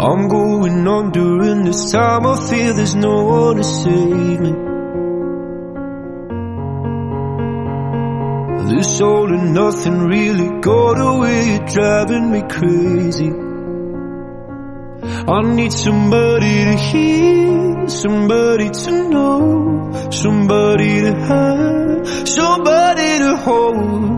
I'm going on during this time. I feel there's no one to save me. This all and nothing really got away, driving me crazy. I need somebody to hear, somebody to know, somebody to have, somebody to hold.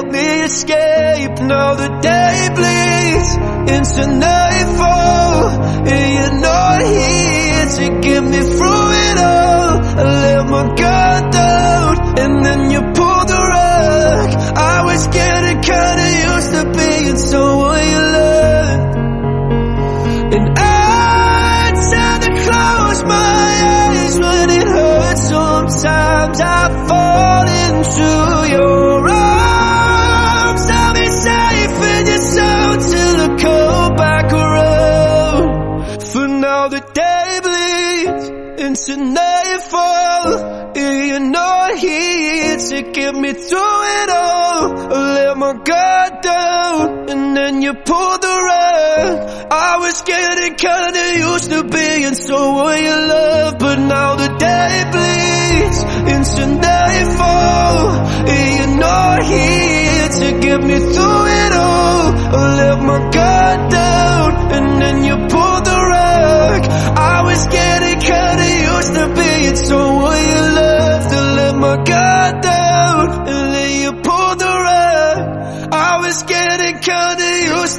help me escape. Now the day bleeds into nightfall. And you're not here to get me through it all. I let my guard down. And then you pulled the rug. I was getting kinda used to being someone you loved And I tend to close my eyes when it hurts. Sometimes I fall into your nightfall You're not here to get me through it all. I let my guard down and then you pulled the rug. I was getting kinda used to being someone you love But now the day bleeds into nightfall. You're not here to get me through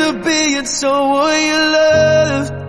rug I was getting kinda to being someone you loved